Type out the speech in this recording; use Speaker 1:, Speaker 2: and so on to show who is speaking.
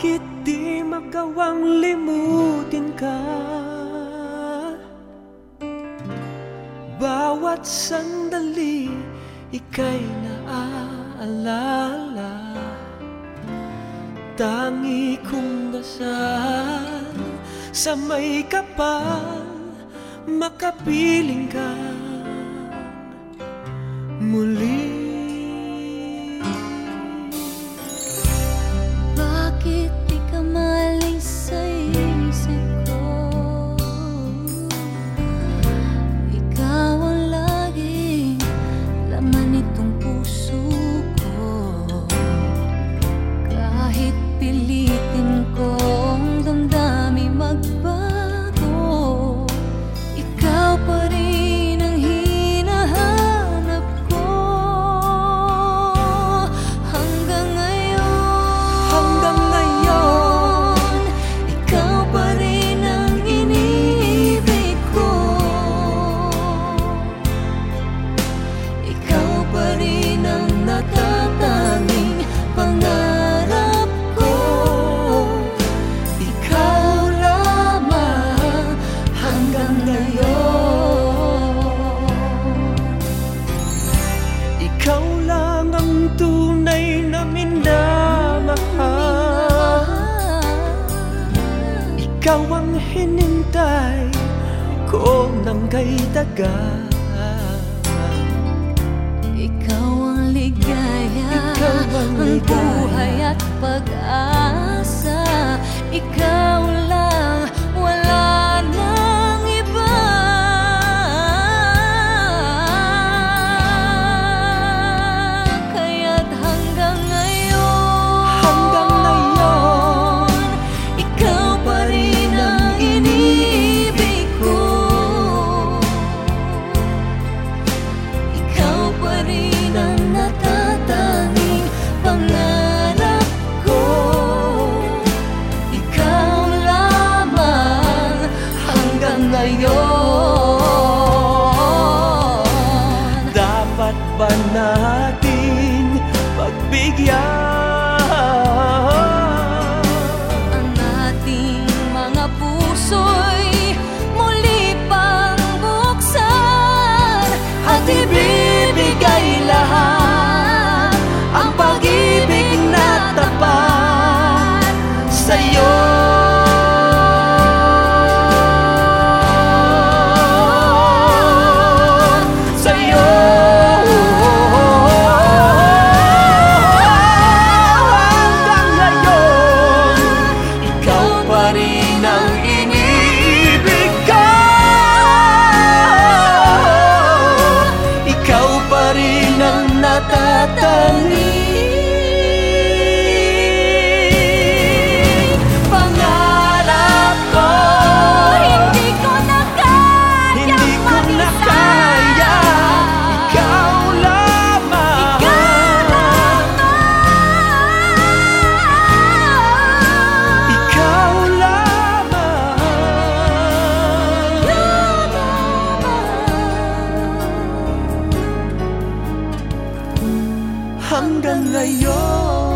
Speaker 1: Bakit di magawang limutin ka? Bawat sandali ika'y naaalala Tangi kong dasal sa may kapal Makapiling ka muli
Speaker 2: pilitin Ikaw ang
Speaker 1: hinintay ko ng kay tagal
Speaker 2: Ikaw ang ligaya,
Speaker 1: Ikaw ang, ligaya.
Speaker 2: ang buhay at pag-asa
Speaker 1: natin. Pagbigyan 谈得来哟。